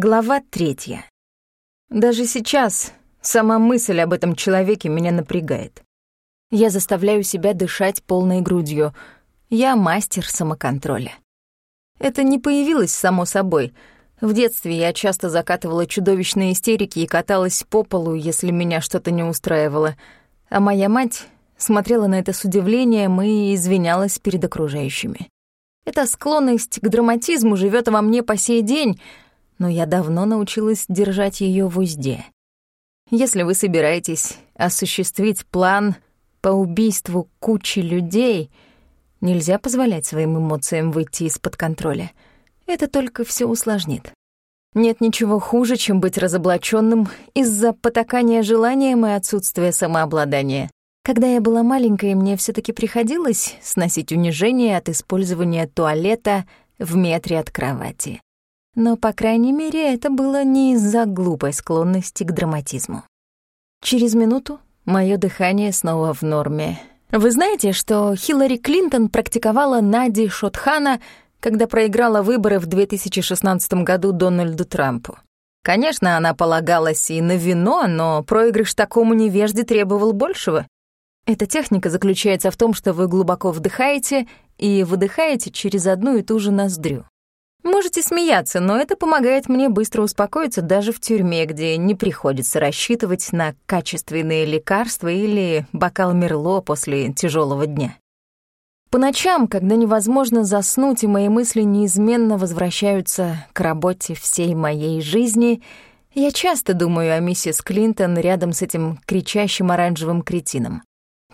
Глава третья. Даже сейчас сама мысль об этом человеке меня напрягает. Я заставляю себя дышать полной грудью. Я мастер самоконтроля. Это не появилось само собой. В детстве я часто закатывала чудовищные истерики и каталась по полу, если меня что-то не устраивало. А моя мать смотрела на это с удивлением и извинялась перед окружающими. Эта склонность к драматизму живет во мне по сей день, но я давно научилась держать ее в узде. Если вы собираетесь осуществить план по убийству кучи людей, нельзя позволять своим эмоциям выйти из-под контроля. Это только все усложнит. Нет ничего хуже, чем быть разоблаченным из-за потакания желанием и отсутствия самообладания. Когда я была маленькой, мне все таки приходилось сносить унижение от использования туалета в метре от кровати. Но, по крайней мере, это было не из-за глупой склонности к драматизму. Через минуту мое дыхание снова в норме. Вы знаете, что Хиллари Клинтон практиковала Нади Шотхана, когда проиграла выборы в 2016 году Дональду Трампу? Конечно, она полагалась и на вино, но проигрыш такому невежде требовал большего. Эта техника заключается в том, что вы глубоко вдыхаете и выдыхаете через одну и ту же ноздрю. Можете смеяться, но это помогает мне быстро успокоиться даже в тюрьме, где не приходится рассчитывать на качественные лекарства или бокал Мерло после тяжелого дня. По ночам, когда невозможно заснуть, и мои мысли неизменно возвращаются к работе всей моей жизни, я часто думаю о миссис Клинтон рядом с этим кричащим оранжевым кретином.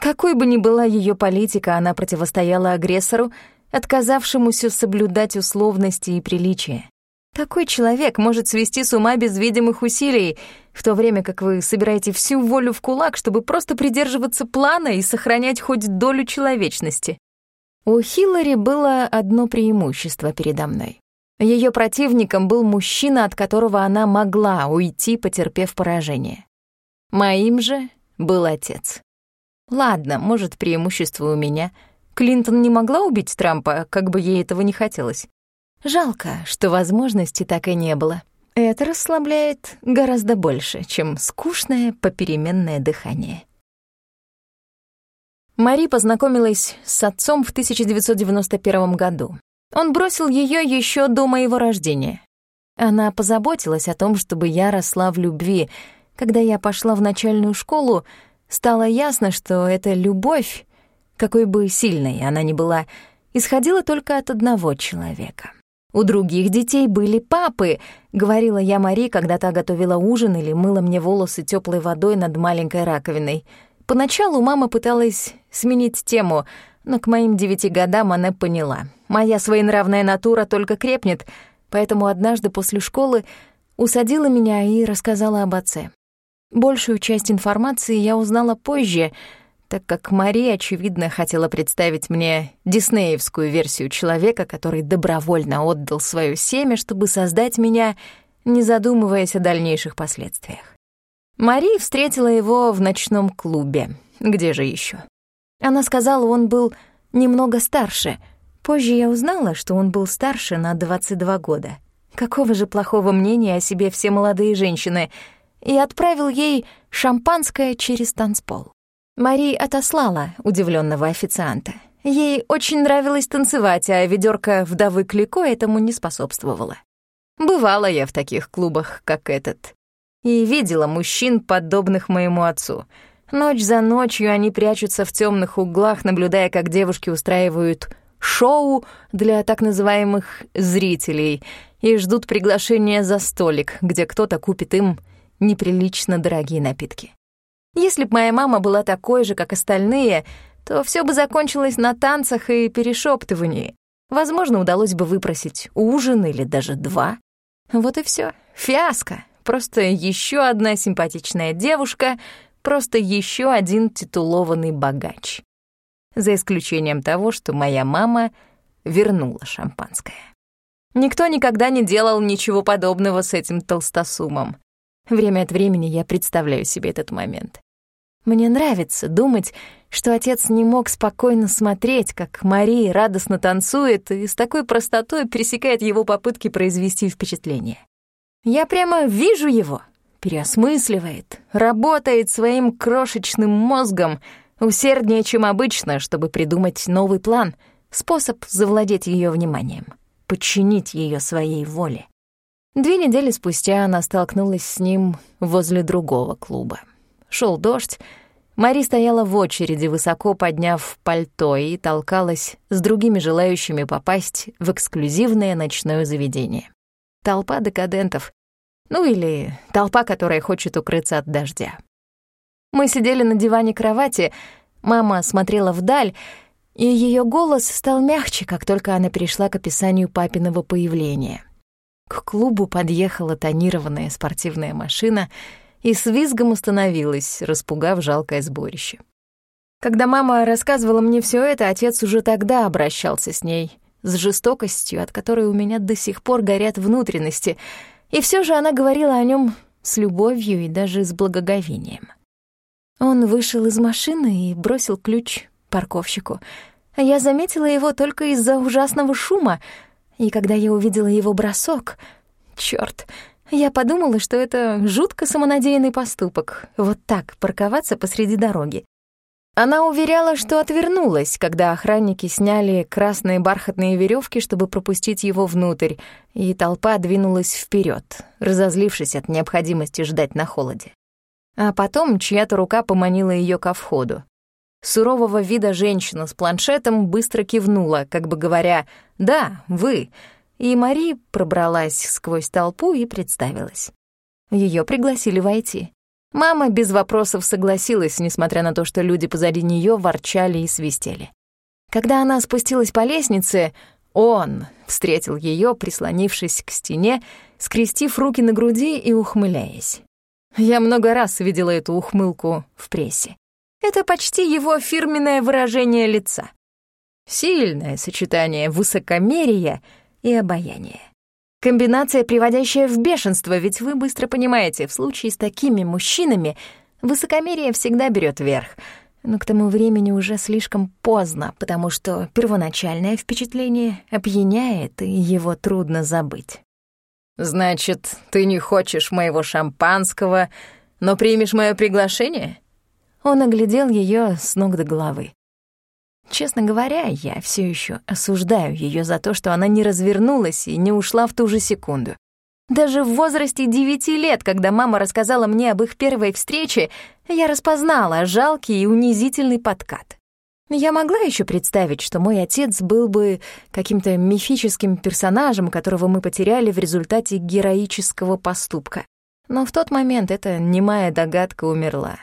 Какой бы ни была ее политика, она противостояла агрессору, отказавшемуся соблюдать условности и приличия. Такой человек может свести с ума без видимых усилий, в то время как вы собираете всю волю в кулак, чтобы просто придерживаться плана и сохранять хоть долю человечности. У Хиллари было одно преимущество передо мной. Ее противником был мужчина, от которого она могла уйти, потерпев поражение. Моим же был отец. Ладно, может, преимущество у меня. Клинтон не могла убить Трампа, как бы ей этого не хотелось. Жалко, что возможности так и не было. Это расслабляет гораздо больше, чем скучное попеременное дыхание. Мари познакомилась с отцом в 1991 году. Он бросил ее еще до моего рождения. Она позаботилась о том, чтобы я росла в любви. Когда я пошла в начальную школу, стало ясно, что эта любовь, какой бы сильной она ни была, исходила только от одного человека. «У других детей были папы», — говорила я Мари, когда та готовила ужин или мыла мне волосы теплой водой над маленькой раковиной. Поначалу мама пыталась сменить тему, но к моим девяти годам она поняла. Моя своенравная натура только крепнет, поэтому однажды после школы усадила меня и рассказала об отце. Большую часть информации я узнала позже, так как Мария, очевидно, хотела представить мне диснеевскую версию человека, который добровольно отдал свое семя, чтобы создать меня, не задумываясь о дальнейших последствиях. Мария встретила его в ночном клубе. Где же еще? Она сказала, он был немного старше. Позже я узнала, что он был старше на 22 года. Какого же плохого мнения о себе все молодые женщины — и отправил ей шампанское через танцпол. Мари отослала удивленного официанта. Ей очень нравилось танцевать, а ведерко вдовы Клико этому не способствовало. Бывала я в таких клубах, как этот, и видела мужчин, подобных моему отцу. Ночь за ночью они прячутся в темных углах, наблюдая, как девушки устраивают шоу для так называемых «зрителей» и ждут приглашения за столик, где кто-то купит им неприлично дорогие напитки. Если б моя мама была такой же, как остальные, то все бы закончилось на танцах и перешептывании. Возможно, удалось бы выпросить ужин или даже два. Вот и все. Фиаско. Просто еще одна симпатичная девушка, просто еще один титулованный богач. За исключением того, что моя мама вернула шампанское. Никто никогда не делал ничего подобного с этим толстосумом. Время от времени я представляю себе этот момент. Мне нравится думать, что отец не мог спокойно смотреть, как Мария радостно танцует и с такой простотой пересекает его попытки произвести впечатление. Я прямо вижу его, переосмысливает, работает своим крошечным мозгом усерднее, чем обычно, чтобы придумать новый план, способ завладеть ее вниманием, подчинить ее своей воле. Две недели спустя она столкнулась с ним возле другого клуба. Шел дождь, Мари стояла в очереди, высоко подняв пальто, и толкалась с другими желающими попасть в эксклюзивное ночное заведение. Толпа декадентов. Ну или толпа, которая хочет укрыться от дождя. Мы сидели на диване кровати, мама смотрела вдаль, и ее голос стал мягче, как только она перешла к описанию папиного появления. К клубу подъехала тонированная спортивная машина — и с визгом остановилась, распугав жалкое сборище. Когда мама рассказывала мне все это, отец уже тогда обращался с ней, с жестокостью, от которой у меня до сих пор горят внутренности, и все же она говорила о нем с любовью и даже с благоговением. Он вышел из машины и бросил ключ парковщику. А я заметила его только из-за ужасного шума, и когда я увидела его бросок... Чёрт, я подумала, что это жутко самонадеянный поступок — вот так парковаться посреди дороги. Она уверяла, что отвернулась, когда охранники сняли красные бархатные веревки, чтобы пропустить его внутрь, и толпа двинулась вперед, разозлившись от необходимости ждать на холоде. А потом чья-то рука поманила ее ко входу. Сурового вида женщина с планшетом быстро кивнула, как бы говоря «Да, вы», и Мари пробралась сквозь толпу и представилась. Ее пригласили войти. Мама без вопросов согласилась, несмотря на то, что люди позади нее ворчали и свистели. Когда она спустилась по лестнице, он встретил ее, прислонившись к стене, скрестив руки на груди и ухмыляясь. Я много раз видела эту ухмылку в прессе. Это почти его фирменное выражение лица. Сильное сочетание высокомерия — и обаяние. Комбинация, приводящая в бешенство, ведь вы быстро понимаете, в случае с такими мужчинами высокомерие всегда берет верх. Но к тому времени уже слишком поздно, потому что первоначальное впечатление опьяняет, и его трудно забыть. «Значит, ты не хочешь моего шампанского, но примешь мое приглашение?» Он оглядел ее с ног до головы. Честно говоря, я все еще осуждаю ее за то, что она не развернулась и не ушла в ту же секунду. Даже в возрасте девяти лет, когда мама рассказала мне об их первой встрече, я распознала жалкий и унизительный подкат. Я могла еще представить, что мой отец был бы каким-то мифическим персонажем, которого мы потеряли в результате героического поступка. Но в тот момент эта немая догадка умерла.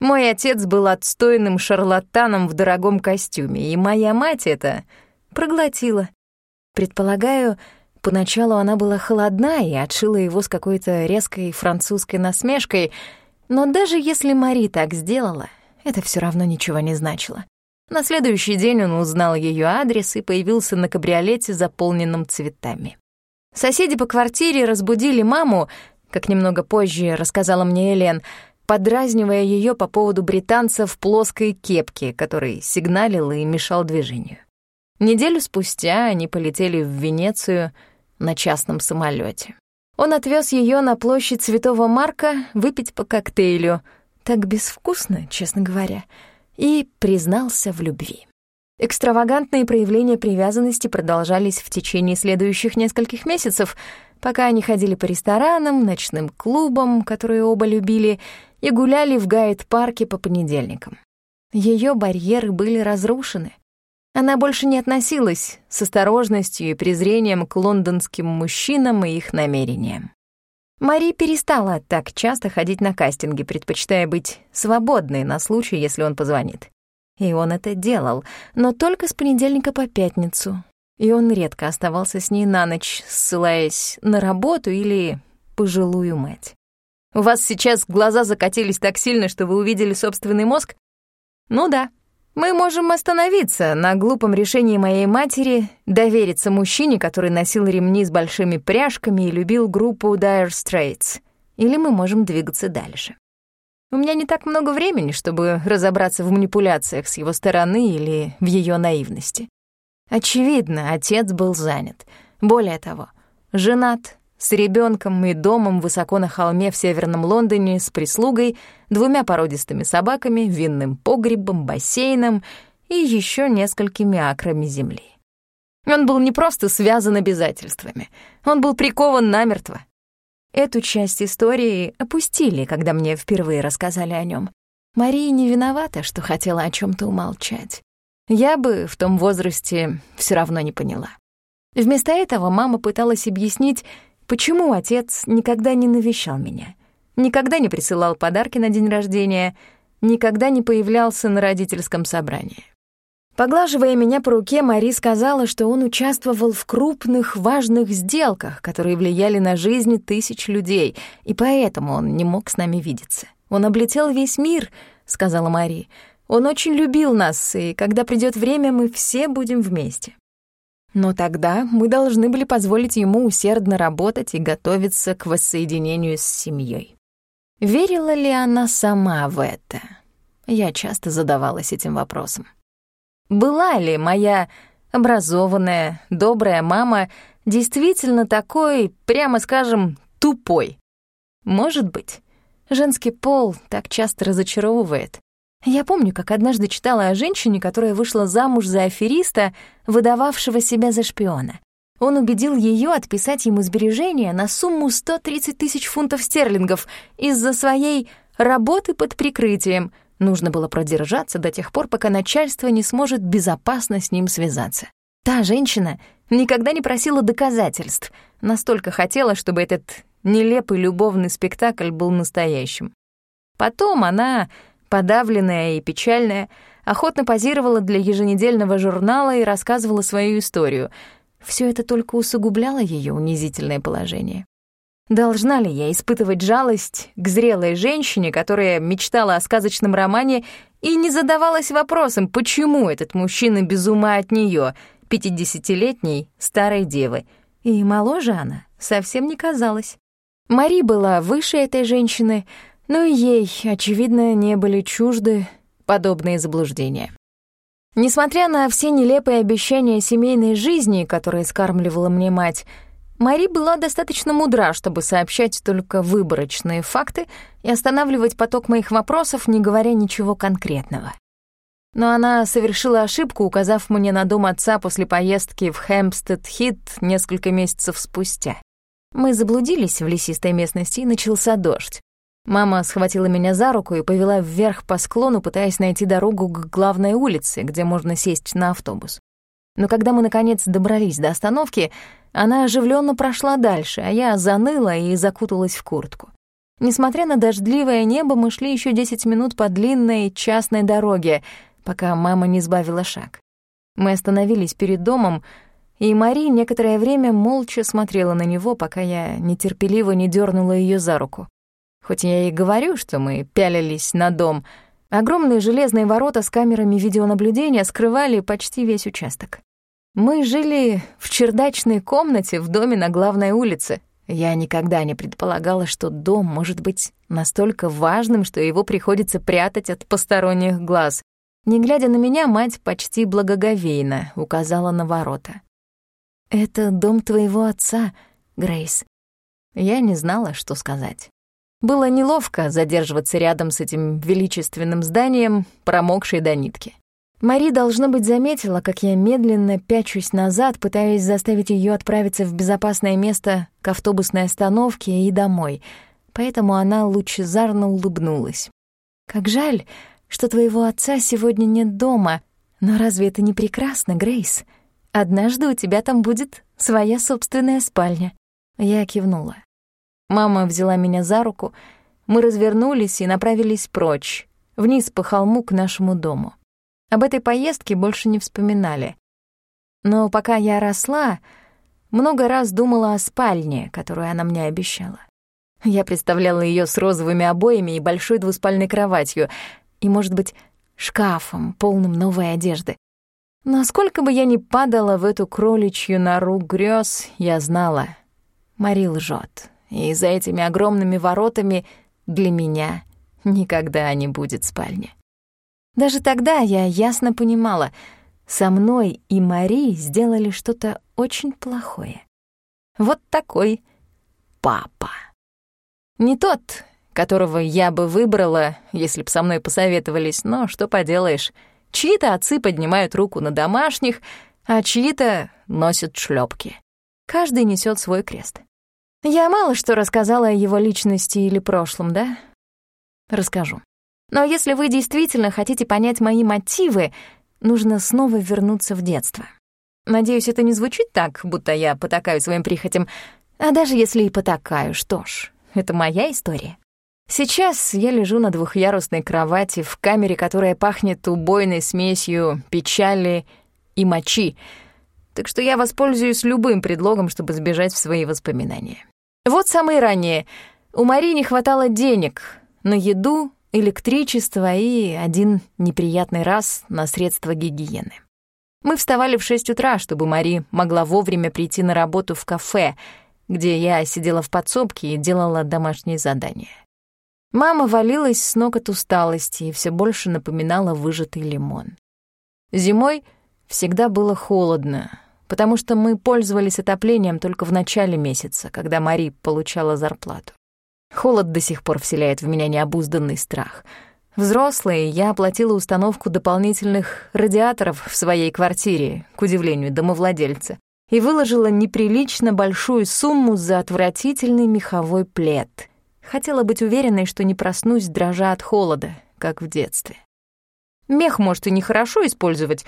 Мой отец был отстойным шарлатаном в дорогом костюме, и моя мать это проглотила. Предполагаю, поначалу она была холодна и отшила его с какой-то резкой французской насмешкой, но даже если Мари так сделала, это все равно ничего не значило. На следующий день он узнал ее адрес и появился на кабриолете, заполненном цветами. Соседи по квартире разбудили маму, как немного позже рассказала мне Элен, подразнивая ее по поводу британца в плоской кепке, который сигналил и мешал движению. Неделю спустя они полетели в Венецию на частном самолете. Он отвез ее на площадь Святого Марка выпить по коктейлю, так безвкусно, честно говоря, и признался в любви. Экстравагантные проявления привязанности продолжались в течение следующих нескольких месяцев, пока они ходили по ресторанам, ночным клубам, которые оба любили, и гуляли в гайд-парке по понедельникам. Ее барьеры были разрушены. Она больше не относилась с осторожностью и презрением к лондонским мужчинам и их намерениям. Мари перестала так часто ходить на кастинги, предпочитая быть свободной на случай, если он позвонит. И он это делал, но только с понедельника по пятницу. И он редко оставался с ней на ночь, ссылаясь на работу или пожилую мать. У вас сейчас глаза закатились так сильно, что вы увидели собственный мозг? Ну да. Мы можем остановиться на глупом решении моей матери довериться мужчине, который носил ремни с большими пряжками и любил группу Dire Straits. Или мы можем двигаться дальше. У меня не так много времени, чтобы разобраться в манипуляциях с его стороны или в ее наивности. Очевидно, отец был занят. Более того, женат, с ребенком и домом высоко на холме в северном Лондоне с прислугой, двумя породистыми собаками, винным погребом, бассейном и еще несколькими акрами земли. Он был не просто связан обязательствами, он был прикован намертво. Эту часть истории опустили, когда мне впервые рассказали о нем. Мария не виновата, что хотела о чем то умолчать. Я бы в том возрасте все равно не поняла. Вместо этого мама пыталась объяснить, почему отец никогда не навещал меня, никогда не присылал подарки на день рождения, никогда не появлялся на родительском собрании. Поглаживая меня по руке, Мари сказала, что он участвовал в крупных, важных сделках, которые влияли на жизнь тысяч людей, и поэтому он не мог с нами видеться. «Он облетел весь мир», — сказала Мари. «Он очень любил нас, и когда придет время, мы все будем вместе». Но тогда мы должны были позволить ему усердно работать и готовиться к воссоединению с семьей. Верила ли она сама в это? Я часто задавалась этим вопросом. Была ли моя образованная, добрая мама действительно такой, прямо скажем, тупой? Может быть. Женский пол так часто разочаровывает. Я помню, как однажды читала о женщине, которая вышла замуж за афериста, выдававшего себя за шпиона. Он убедил ее отписать ему сбережения на сумму 130 тысяч фунтов стерлингов из-за своей работы под прикрытием. Нужно было продержаться до тех пор, пока начальство не сможет безопасно с ним связаться. Та женщина никогда не просила доказательств, настолько хотела, чтобы этот нелепый любовный спектакль был настоящим. Потом она подавленная и печальная, охотно позировала для еженедельного журнала и рассказывала свою историю. Все это только усугубляло ее унизительное положение. Должна ли я испытывать жалость к зрелой женщине, которая мечтала о сказочном романе и не задавалась вопросом, почему этот мужчина без ума от нее, пятидесятилетней старой девы, и моложе она совсем не казалась. Мари была выше этой женщины, но и ей, очевидно, не были чужды подобные заблуждения. Несмотря на все нелепые обещания семейной жизни, которые скармливала мне мать, Мари была достаточно мудра, чтобы сообщать только выборочные факты и останавливать поток моих вопросов, не говоря ничего конкретного. Но она совершила ошибку, указав мне на дом отца после поездки в Хэмпстед-Хит несколько месяцев спустя. Мы заблудились в лесистой местности, и начался дождь. Мама схватила меня за руку и повела вверх по склону, пытаясь найти дорогу к главной улице, где можно сесть на автобус. Но когда мы, наконец, добрались до остановки, она оживленно прошла дальше, а я заныла и закуталась в куртку. Несмотря на дождливое небо, мы шли еще 10 минут по длинной частной дороге, пока мама не сбавила шаг. Мы остановились перед домом, и Мари некоторое время молча смотрела на него, пока я нетерпеливо не дернула ее за руку. Хоть я и говорю, что мы пялились на дом, огромные железные ворота с камерами видеонаблюдения скрывали почти весь участок. Мы жили в чердачной комнате в доме на главной улице. Я никогда не предполагала, что дом может быть настолько важным, что его приходится прятать от посторонних глаз. Не глядя на меня, мать почти благоговейно указала на ворота. «Это дом твоего отца, Грейс». Я не знала, что сказать. Было неловко задерживаться рядом с этим величественным зданием, промокшей до нитки. Мари, должно быть, заметила, как я медленно пячусь назад, пытаясь заставить ее отправиться в безопасное место к автобусной остановке и домой, поэтому она лучезарно улыбнулась. «Как жаль, что твоего отца сегодня нет дома, но разве это не прекрасно, Грейс? Однажды у тебя там будет своя собственная спальня». Я кивнула. Мама взяла меня за руку, мы развернулись и направились прочь, вниз по холму к нашему дому. Об этой поездке больше не вспоминали. Но пока я росла, много раз думала о спальне, которую она мне обещала. Я представляла ее с розовыми обоями и большой двуспальной кроватью, и, может быть, шкафом, полным новой одежды. Но сколько бы я ни падала в эту кроличью нору грез, я знала, Мари лжет и за этими огромными воротами для меня никогда не будет спальни. Даже тогда я ясно понимала, со мной и Мари сделали что-то очень плохое. Вот такой папа. Не тот, которого я бы выбрала, если б со мной посоветовались, но что поделаешь, чьи-то отцы поднимают руку на домашних, а чьи-то носят шлепки. Каждый несет свой крест. Я мало что рассказала о его личности или прошлом, да? Расскажу. Но если вы действительно хотите понять мои мотивы, нужно снова вернуться в детство. Надеюсь, это не звучит так, будто я потакаю своим прихотям. А даже если и потакаю, что ж, это моя история. Сейчас я лежу на двухъярусной кровати в камере, которая пахнет убойной смесью печали и мочи, так что я воспользуюсь любым предлогом, чтобы сбежать в свои воспоминания. Вот самые ранние. У Мари не хватало денег на еду, электричество и один неприятный раз на средства гигиены. Мы вставали в 6 утра, чтобы Мари могла вовремя прийти на работу в кафе, где я сидела в подсобке и делала домашние задания. Мама валилась с ног от усталости и все больше напоминала выжатый лимон. Зимой всегда было холодно, потому что мы пользовались отоплением только в начале месяца, когда Мари получала зарплату. Холод до сих пор вселяет в меня необузданный страх. Взрослая, я оплатила установку дополнительных радиаторов в своей квартире, к удивлению домовладельца, и выложила неприлично большую сумму за отвратительный меховой плед — Хотела быть уверенной, что не проснусь, дрожа от холода, как в детстве. Мех, может, и нехорошо использовать,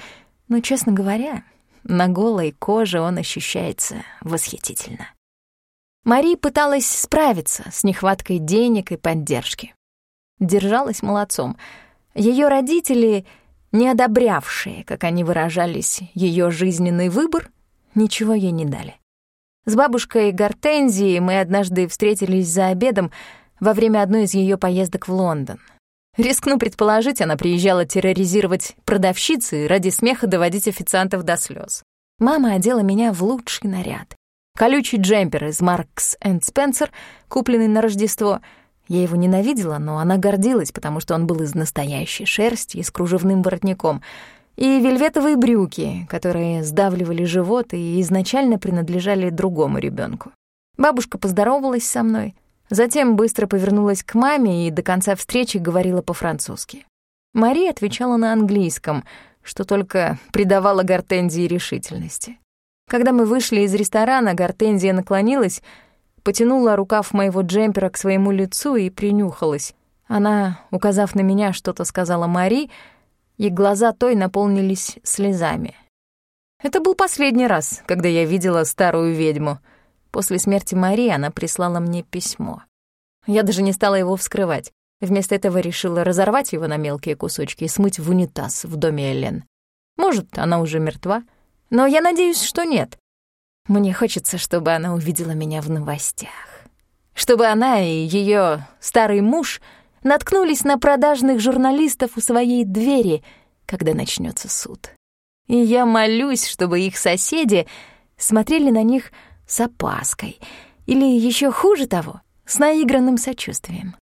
но, честно говоря, на голой коже он ощущается восхитительно. Мари пыталась справиться с нехваткой денег и поддержки. Держалась молодцом. Ее родители, не одобрявшие, как они выражались, ее жизненный выбор, ничего ей не дали. С бабушкой Гортензией мы однажды встретились за обедом во время одной из ее поездок в Лондон. Рискну предположить, она приезжала терроризировать продавщицы ради смеха доводить официантов до слез. Мама одела меня в лучший наряд. Колючий джемпер из Marks Spencer, купленный на Рождество. Я его ненавидела, но она гордилась, потому что он был из настоящей шерсти и с кружевным воротником — и вельветовые брюки, которые сдавливали живот и изначально принадлежали другому ребенку. Бабушка поздоровалась со мной, затем быстро повернулась к маме и до конца встречи говорила по-французски. Мария отвечала на английском, что только придавало Гортензии решительности. Когда мы вышли из ресторана, Гортензия наклонилась, потянула рукав моего джемпера к своему лицу и принюхалась. Она, указав на меня, что-то сказала Мари — и глаза той наполнились слезами. Это был последний раз, когда я видела старую ведьму. После смерти Марии она прислала мне письмо. Я даже не стала его вскрывать. Вместо этого решила разорвать его на мелкие кусочки и смыть в унитаз в доме Эллен. Может, она уже мертва, но я надеюсь, что нет. Мне хочется, чтобы она увидела меня в новостях. Чтобы она и ее старый муж — наткнулись на продажных журналистов у своей двери, когда начнется суд. И я молюсь, чтобы их соседи смотрели на них с опаской или еще хуже того, с наигранным сочувствием.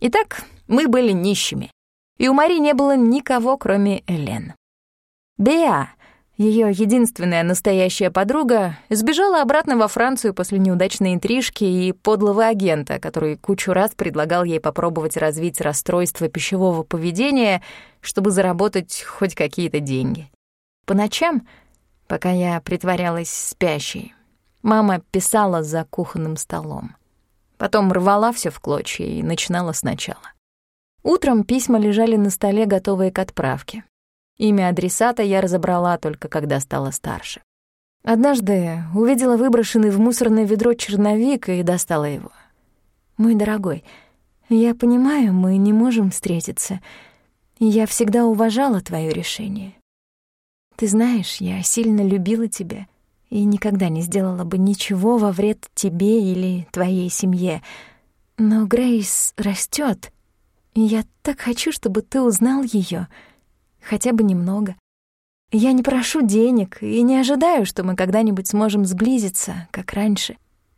Итак, мы были нищими, и у Мари не было никого, кроме Элен. Беа, ее единственная настоящая подруга сбежала обратно во Францию после неудачной интрижки и подлого агента, который кучу раз предлагал ей попробовать развить расстройство пищевого поведения, чтобы заработать хоть какие-то деньги. По ночам, пока я притворялась спящей, мама писала за кухонным столом. Потом рвала все в клочья и начинала сначала. Утром письма лежали на столе, готовые к отправке. Имя адресата я разобрала только когда стала старше. Однажды увидела выброшенный в мусорное ведро черновик и достала его. «Мой дорогой, я понимаю, мы не можем встретиться, я всегда уважала твое решение. Ты знаешь, я сильно любила тебя и никогда не сделала бы ничего во вред тебе или твоей семье. Но Грейс растет, и я так хочу, чтобы ты узнал ее хотя бы немного. Я не прошу денег и не ожидаю, что мы когда-нибудь сможем сблизиться, как раньше.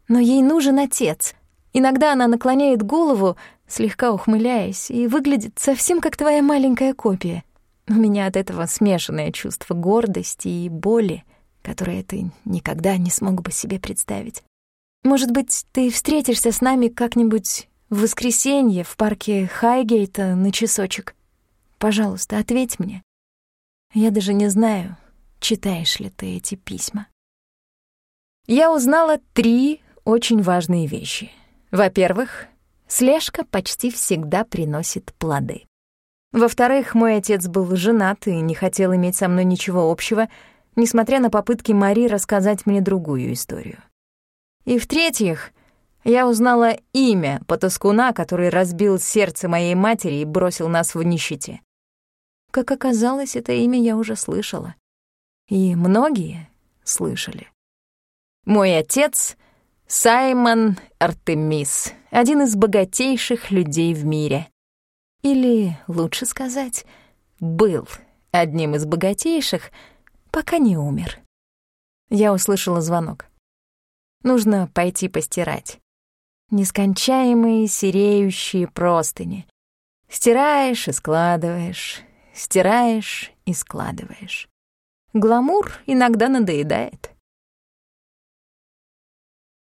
Но ей нужен отец. Иногда она наклоняет голову, слегка ухмыляясь, и выглядит совсем как твоя маленькая копия. У меня от этого смешанное чувство гордости и боли, которое ты никогда не смог бы себе представить. Может быть, ты встретишься с нами как-нибудь в воскресенье в парке Хайгейта на часочек? Пожалуйста, ответь мне. Я даже не знаю, читаешь ли ты эти письма. Я узнала три очень важные вещи. Во-первых, слежка почти всегда приносит плоды. Во-вторых, мой отец был женат и не хотел иметь со мной ничего общего, несмотря на попытки Мари рассказать мне другую историю. И в-третьих, я узнала имя потаскуна, который разбил сердце моей матери и бросил нас в нищете. Как оказалось, это имя я уже слышала. И многие слышали. Мой отец — Саймон Артемис, один из богатейших людей в мире. Или, лучше сказать, был одним из богатейших, пока не умер. Я услышала звонок. Нужно пойти постирать. Нескончаемые сереющие простыни. Стираешь и складываешь, стираешь и складываешь. Гламур иногда надоедает.